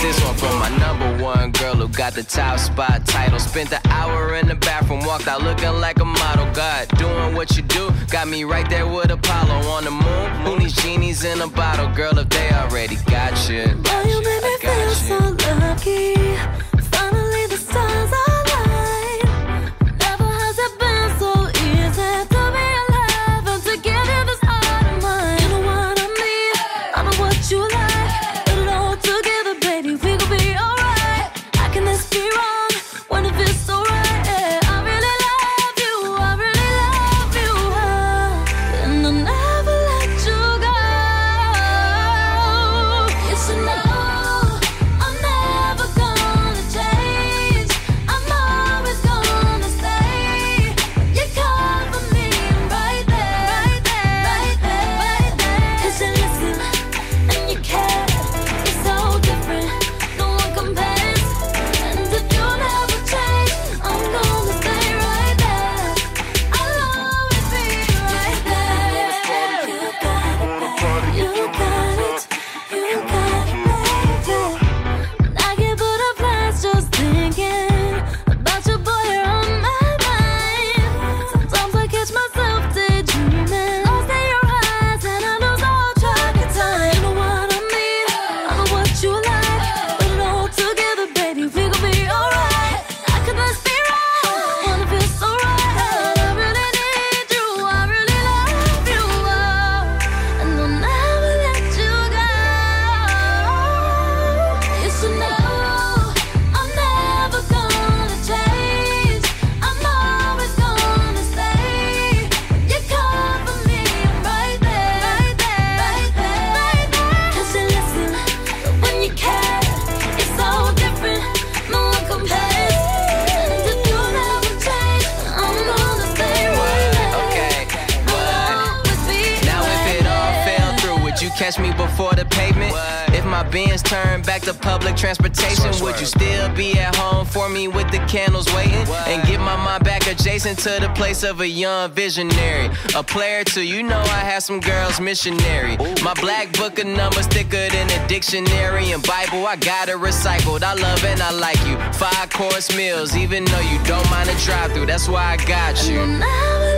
This one from my number one girl who got the top spot title. Spent an hour in the bathroom, walked out looking like a model. God, doing what you do got me right there with Apollo on the moon. Moonies, genies in a bottle, girl, if they already got you. Catch me before the pavement? If my Benz turned back to public transportation, would you still be at home for me with the candles waiting? And get my mind back adjacent to the place of a young visionary. A player too, you know I have some girls missionary. My black book of numbers thicker than a dictionary and Bible. I got it recycled. I love and I like you. Five course meals, even though you don't mind a drive through. That's why I got you.